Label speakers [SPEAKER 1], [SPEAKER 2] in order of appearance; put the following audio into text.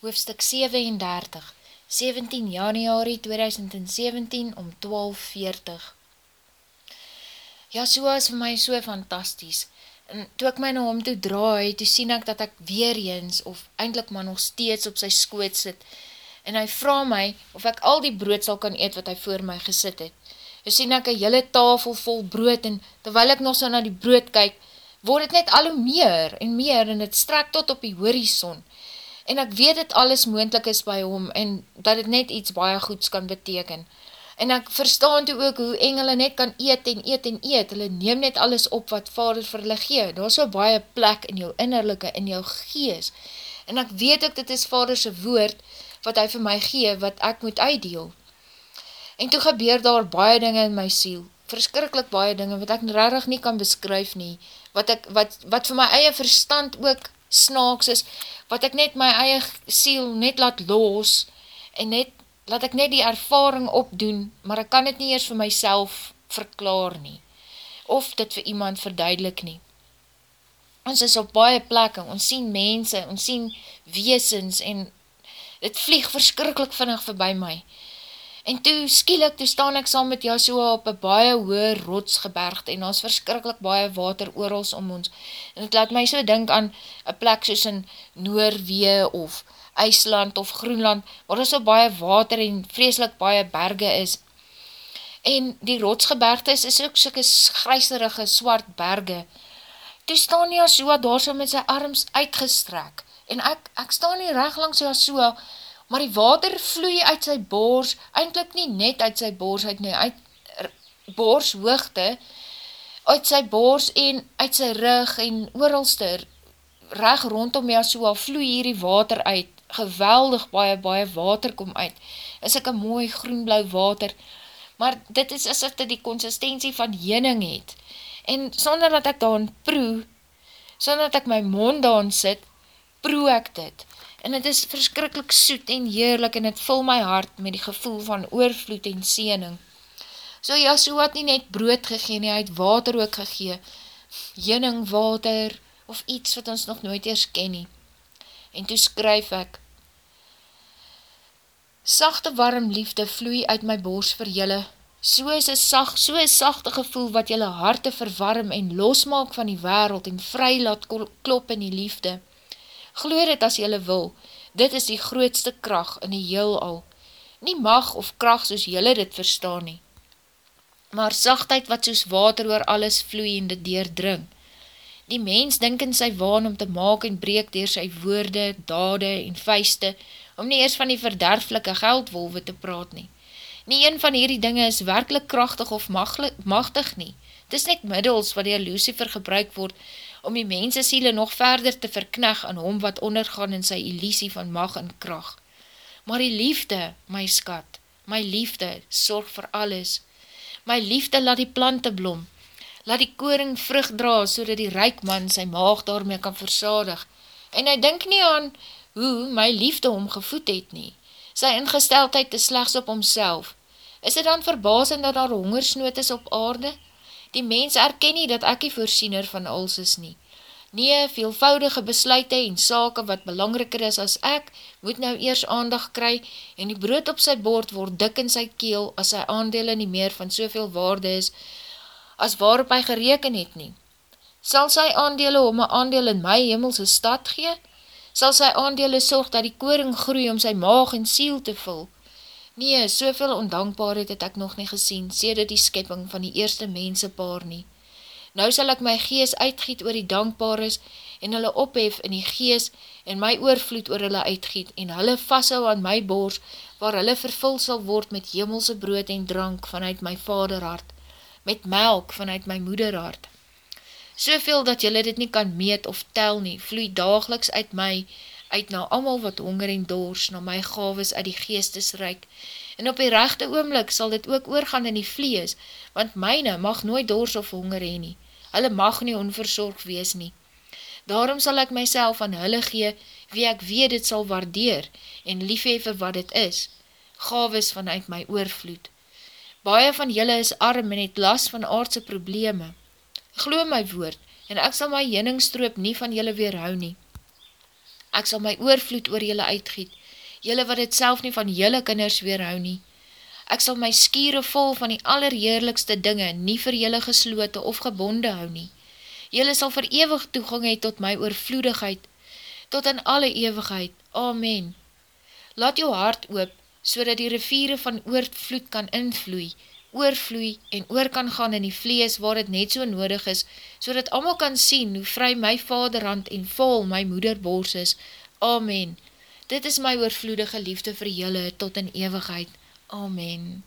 [SPEAKER 1] hoofstuk 37, 17 januari 2017 om 12.40 Joshua is vir my so fantasties, en toe ek my na hom toe draai, toe sien ek dat ek weer eens, of eindelijk maar nog steeds op sy skoot sit, en hy vraag my, of ek al die brood sal kan eet wat hy voor my gesit het. Toe sien ek een hele tafel vol brood, en terwyl ek nog so na die brood kyk, word het net al hoe meer en meer, en het strek tot op die horizon, en ek weet dat alles moendlik is by hom, en dat het net iets baie goeds kan beteken. En ek verstaan toe ook hoe engele net kan eet en eet en eet, hulle neem net alles op wat vader vir hulle gee, daar is so baie plek in jou innerlijke, in jou gees, en ek weet ook dit is vaderse woord, wat hy vir my gee, wat ek moet uitdeel. En toe gebeur daar baie dinge in my siel, verskrikkelijk baie dinge, wat ek rarig nie kan beskryf nie, wat, ek, wat, wat vir my eie verstand ook snaaks is, wat ek net my eie siel net laat los, en net, laat ek net die ervaring opdoen, maar ek kan dit nie eers vir myself verklaar nie, of dit vir iemand verduidelik nie. Ons is op baie plekke, ons sien mense, ons sien weesens, en dit vlieg verskrikkelijk vinnig voorbij my, En toe skielik, toe staan ek saam met Joshua op een baie hoë rotsgebergd en ons verskrikkelijk baie water oorals om ons. En het laat my so denk aan een plek soos in Noorwee of IJsland of Groenland, waar er so baie water en vreselik baie berge is. En die rotsgebergte is, is ook soke grijserige swart berge. Toe staan Joshua daar so met sy arms uitgestrek. En ek, ek staan hier recht langs Joshua, maar die water vloei uit sy boors, eindelijk nie net uit sy boors uit nie, uit boorshoogte, uit sy boors en uit sy rug en ooralster, reg rondom Jasua, vloei hier die water uit, geweldig baie, baie water kom uit, is ek een mooi groenblauw water, maar dit is asof dit die consistentie van jening het, en sonder dat ek daan proe, sonder dat ek my mond daan sit, proe ek dit, en het is verskrikkelijk soet en heerlik en het vul my hart met die gevoel van oorvloed en siening. So ja, so had nie net brood gegeen, hy het water ook gegee, jening water, of iets wat ons nog nooit eers ken nie. En toe skryf ek, Sachte warm liefde vloei uit my bors vir julle, so is een sacht, so is sachte gevoel wat julle harte verwarm en losmaak van die wereld en vry laat klop in die liefde. Gloor het as jylle wil, dit is die grootste kracht in die heel al. Nie mag of kracht soos jylle dit verstaan nie. Maar sachtheid wat soos water oor alles vloei en dit deerdring. Die mens dink in sy waan om te maak en breek dier sy woorde, dade en vuiste, om nie eers van die verderflike geldwolwe te praat nie. Nie een van hierdie dinge is werkelijk krachtig of machtig nie. Het is net middels wat die Lucifer gebruik word, om die mensesiele nog verder te verknig aan hom wat ondergaan in sy illusie van mag en kracht. Maar die liefde, my skat, my liefde, sorg vir alles. My liefde laat die plante blom, laat die koring vrug dra, so dat die rijkman sy maag daarmee kan versadig. En hy denk nie aan hoe my liefde hom gevoed het nie. Sy ingesteldheid is slechts op homself. Is dit dan verbasend dat daar hongersnoot is op aarde? Die mens erken nie dat ek die voorsiener van alles is nie. Nee, veelvoudige besluite en sake wat belangriker is as ek, moet nou eers aandag kry en die brood op sy bord word dik in sy keel as sy aandele nie meer van soveel waarde is as waarop hy gereken het nie. Sal sy aandele om een aandeel in my hemelse stad gee? Sal sy aandele sorg dat die koring groei om sy maag en siel te vul? Nee, soveel ondankbaarheid het ek nog nie gesien, sêde die skepping van die eerste mensepaar nie. Nou sal ek my gees uitgiet oor die dankbaar en hulle ophef in die gees en my oorvloed oor hulle uitgiet en hulle vasthou aan my bors waar hulle vervul sal word met hemelse brood en drank vanuit my vaderhart, met melk vanuit my moederhart. Soveel dat julle dit nie kan meet of tel nie, vloei dageliks uit my uit na amal wat honger en dors, na my gaves uit die geestesryk, en op die rechte oomlik sal dit ook oorgaan in die vlees, want myne mag nooit dors of honger heen nie, hulle mag nie onverzorg wees nie. Daarom sal ek myself aan hulle gee, wie ek weet dit sal waardeer, en liefhewe wat dit is, gaves vanuit my oorvloed. Baie van julle is arm en het las van aardse probleme. Glo my woord, en ek sal my jeningstroop nie van julle weerhou nie. Ek sal my oorvloed oor jylle uitgiet, jylle wat het self nie van jylle kinders weerhou nie. Ek sal my skiere vol van die allerheerlikste dinge nie vir jylle geslote of gebonde hou nie. Jylle sal vir ewig toegang hee tot my oorvloedigheid, tot in alle ewigheid. Amen. Laat jou hart oop, so die riviere van oorvloed kan invloei, oorvloei en oor kan gaan in die vlees waar het net so nodig is, so dat allemaal kan sien hoe vry my vaderhand en vol my moederbors is. Amen. Dit is my oorvloedige liefde vir julle tot in ewigheid. Amen.